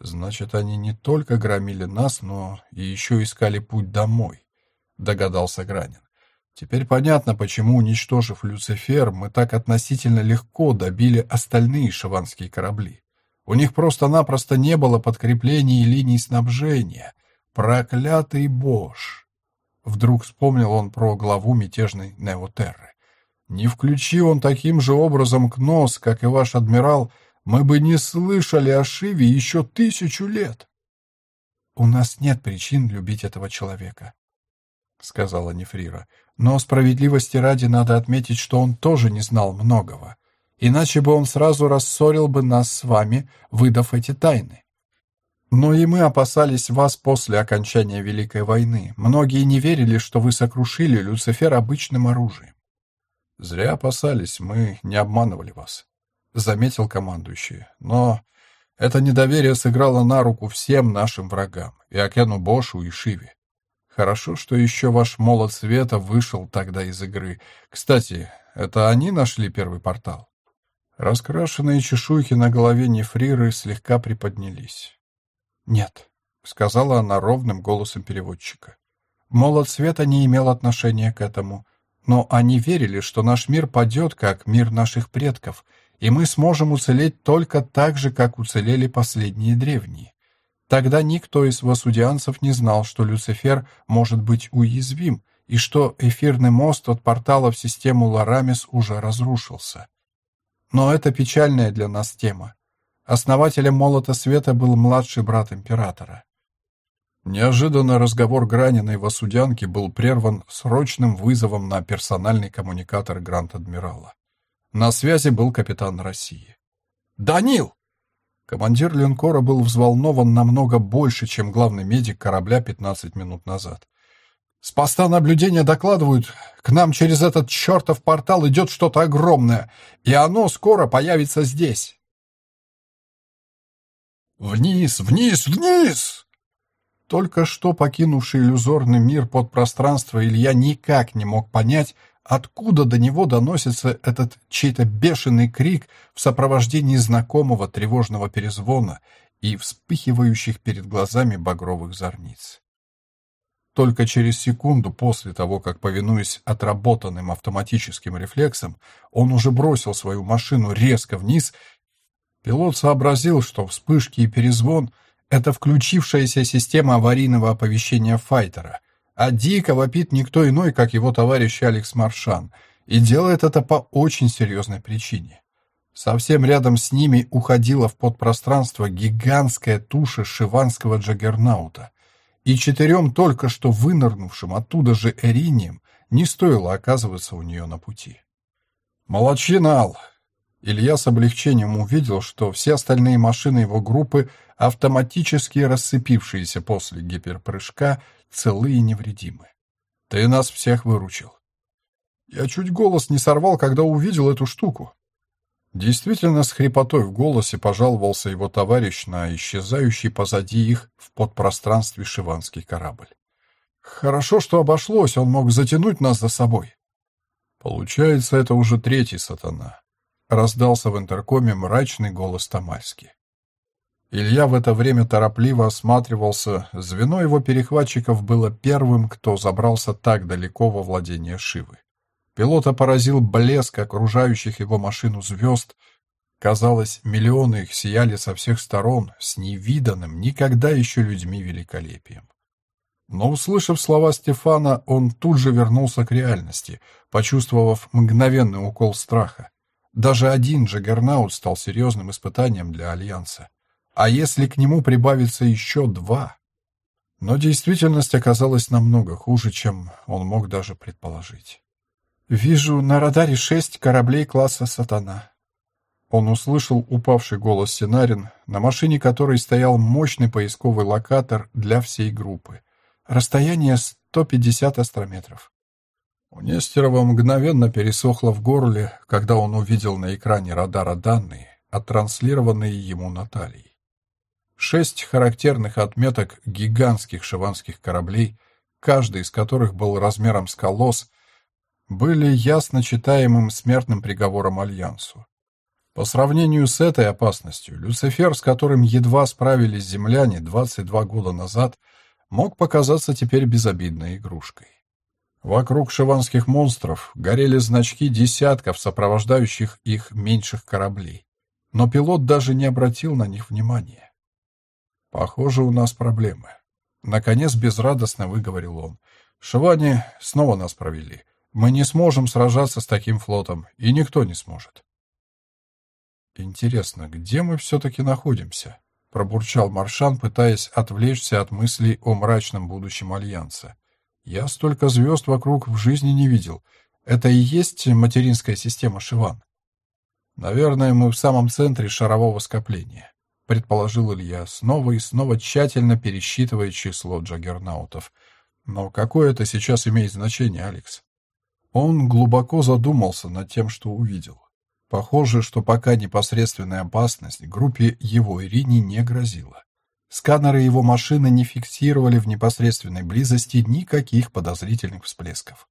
Значит, они не только громили нас, но и еще искали путь домой, догадался Гранин. Теперь понятно, почему, уничтожив Люцифер, мы так относительно легко добили остальные шиванские корабли. У них просто-напросто не было подкреплений и линий снабжения. Проклятый Бош! Вдруг вспомнил он про главу мятежной Неотерры. Не включи он таким же образом Кнос, как и ваш адмирал, мы бы не слышали о Шиве еще тысячу лет. «У нас нет причин любить этого человека», — сказала Нефрира. «Но справедливости ради надо отметить, что он тоже не знал многого. Иначе бы он сразу рассорил бы нас с вами, выдав эти тайны. Но и мы опасались вас после окончания Великой войны. Многие не верили, что вы сокрушили Люцифер обычным оружием. Зря опасались, мы не обманывали вас, заметил командующий. Но это недоверие сыграло на руку всем нашим врагам, и Акену Бошу, и Шиве. Хорошо, что еще ваш молот света вышел тогда из игры. Кстати, это они нашли первый портал? Раскрашенные чешуйки на голове Нефриры слегка приподнялись. «Нет», — сказала она ровным голосом переводчика. «Молот света не имел отношения к этому. Но они верили, что наш мир падет, как мир наших предков, и мы сможем уцелеть только так же, как уцелели последние древние. Тогда никто из васудианцев не знал, что Люцифер может быть уязвим, и что эфирный мост от портала в систему Ларамис уже разрушился. Но это печальная для нас тема. Основателем Молота Света был младший брат императора. Неожиданно разговор Гранина и Васудянки был прерван срочным вызовом на персональный коммуникатор Гранд-Адмирала. На связи был капитан России. «Данил!» Командир линкора был взволнован намного больше, чем главный медик корабля 15 минут назад. «С поста наблюдения докладывают, к нам через этот чертов портал идет что-то огромное, и оно скоро появится здесь». «Вниз, вниз, вниз!» Только что покинувший иллюзорный мир подпространства Илья никак не мог понять, откуда до него доносится этот чей-то бешеный крик в сопровождении знакомого тревожного перезвона и вспыхивающих перед глазами багровых зорниц. Только через секунду после того, как, повинуясь отработанным автоматическим рефлексам, он уже бросил свою машину резко вниз, пилот сообразил, что вспышки и перезвон — это включившаяся система аварийного оповещения файтера, а дико вопит никто иной, как его товарищ Алекс Маршан, и делает это по очень серьезной причине. Совсем рядом с ними уходила в подпространство гигантская туша шиванского джаггернаута, и четырем только что вынырнувшим оттуда же Эринием не стоило оказываться у нее на пути. «Молодчина, Ал!» Илья с облегчением увидел, что все остальные машины его группы автоматически рассыпившиеся после гиперпрыжка, целы и невредимы. Ты нас всех выручил. Я чуть голос не сорвал, когда увидел эту штуку. Действительно, с хрипотой в голосе пожаловался его товарищ на исчезающий позади их в подпространстве шиванский корабль. Хорошо, что обошлось, он мог затянуть нас за собой. Получается, это уже третий сатана. Раздался в интеркоме мрачный голос Тамальски. Илья в это время торопливо осматривался. Звено его перехватчиков было первым, кто забрался так далеко во владение Шивы. Пилота поразил блеск окружающих его машину звезд. Казалось, миллионы их сияли со всех сторон с невиданным никогда еще людьми великолепием. Но, услышав слова Стефана, он тут же вернулся к реальности, почувствовав мгновенный укол страха. Даже один Джаггернаут стал серьезным испытанием для Альянса. А если к нему прибавится еще два? Но действительность оказалась намного хуже, чем он мог даже предположить. «Вижу на радаре шесть кораблей класса «Сатана». Он услышал упавший голос Синарин, на машине которой стоял мощный поисковый локатор для всей группы. Расстояние 150 астрометров. У Нестерова мгновенно пересохло в горле, когда он увидел на экране радара данные, оттранслированные ему Натальей. Шесть характерных отметок гигантских шиванских кораблей, каждый из которых был размером с колосс, были ясно читаемым смертным приговором Альянсу. По сравнению с этой опасностью, Люцифер, с которым едва справились земляне 22 года назад, мог показаться теперь безобидной игрушкой. Вокруг шиванских монстров горели значки десятков сопровождающих их меньших кораблей, но пилот даже не обратил на них внимания. «Похоже, у нас проблемы», — наконец безрадостно выговорил он. «Шиване снова нас провели. Мы не сможем сражаться с таким флотом, и никто не сможет». «Интересно, где мы все-таки находимся?» — пробурчал Маршан, пытаясь отвлечься от мыслей о мрачном будущем Альянса. «Я столько звезд вокруг в жизни не видел. Это и есть материнская система Шиван?» «Наверное, мы в самом центре шарового скопления», — предположил Илья, снова и снова тщательно пересчитывая число джаггернаутов. «Но какое это сейчас имеет значение, Алекс?» Он глубоко задумался над тем, что увидел. Похоже, что пока непосредственная опасность группе его Ирине не грозила. Сканеры его машины не фиксировали в непосредственной близости никаких подозрительных всплесков.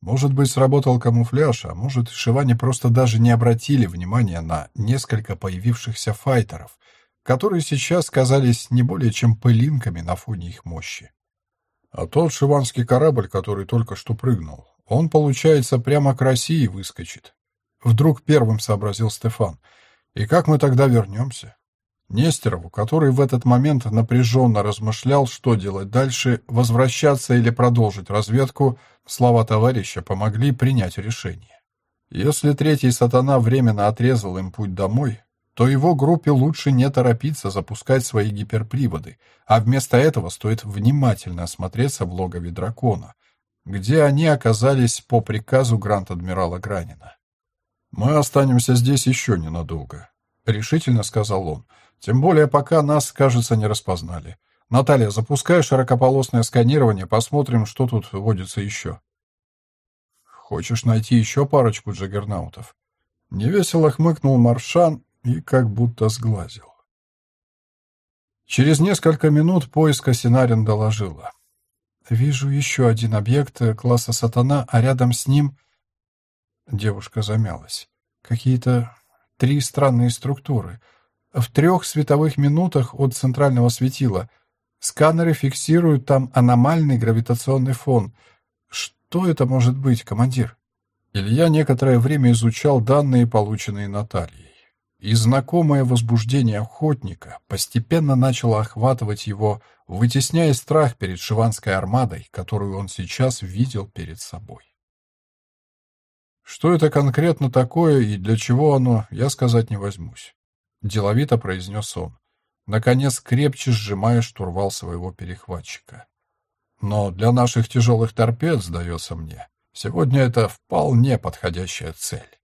Может быть, сработал камуфляж, а может, Шиване просто даже не обратили внимания на несколько появившихся файтеров, которые сейчас казались не более чем пылинками на фоне их мощи. А тот шиванский корабль, который только что прыгнул, он, получается, прямо к России выскочит. Вдруг первым сообразил Стефан. И как мы тогда вернемся? Нестерову, который в этот момент напряженно размышлял, что делать дальше, возвращаться или продолжить разведку, слова товарища помогли принять решение. Если третий сатана временно отрезал им путь домой, то его группе лучше не торопиться запускать свои гиперприводы, а вместо этого стоит внимательно осмотреться в логове дракона, где они оказались по приказу грант-адмирала Гранина. «Мы останемся здесь еще ненадолго», — решительно сказал он. «Тем более, пока нас, кажется, не распознали. Наталья, запускай широкополосное сканирование, посмотрим, что тут водится еще». «Хочешь найти еще парочку джаггернаутов?» Невесело хмыкнул Маршан и как будто сглазил. Через несколько минут поиска Синарин доложила. «Вижу еще один объект класса «Сатана», а рядом с ним...» Девушка замялась. «Какие-то три странные структуры. В трех световых минутах от центрального светила. Сканеры фиксируют там аномальный гравитационный фон. Что это может быть, командир?» Илья некоторое время изучал данные, полученные Натальей и знакомое возбуждение охотника постепенно начало охватывать его, вытесняя страх перед шиванской армадой, которую он сейчас видел перед собой. Что это конкретно такое и для чего оно, я сказать не возьмусь, деловито произнес он, наконец крепче сжимая штурвал своего перехватчика. Но для наших тяжелых торпед, сдается мне, сегодня это вполне подходящая цель.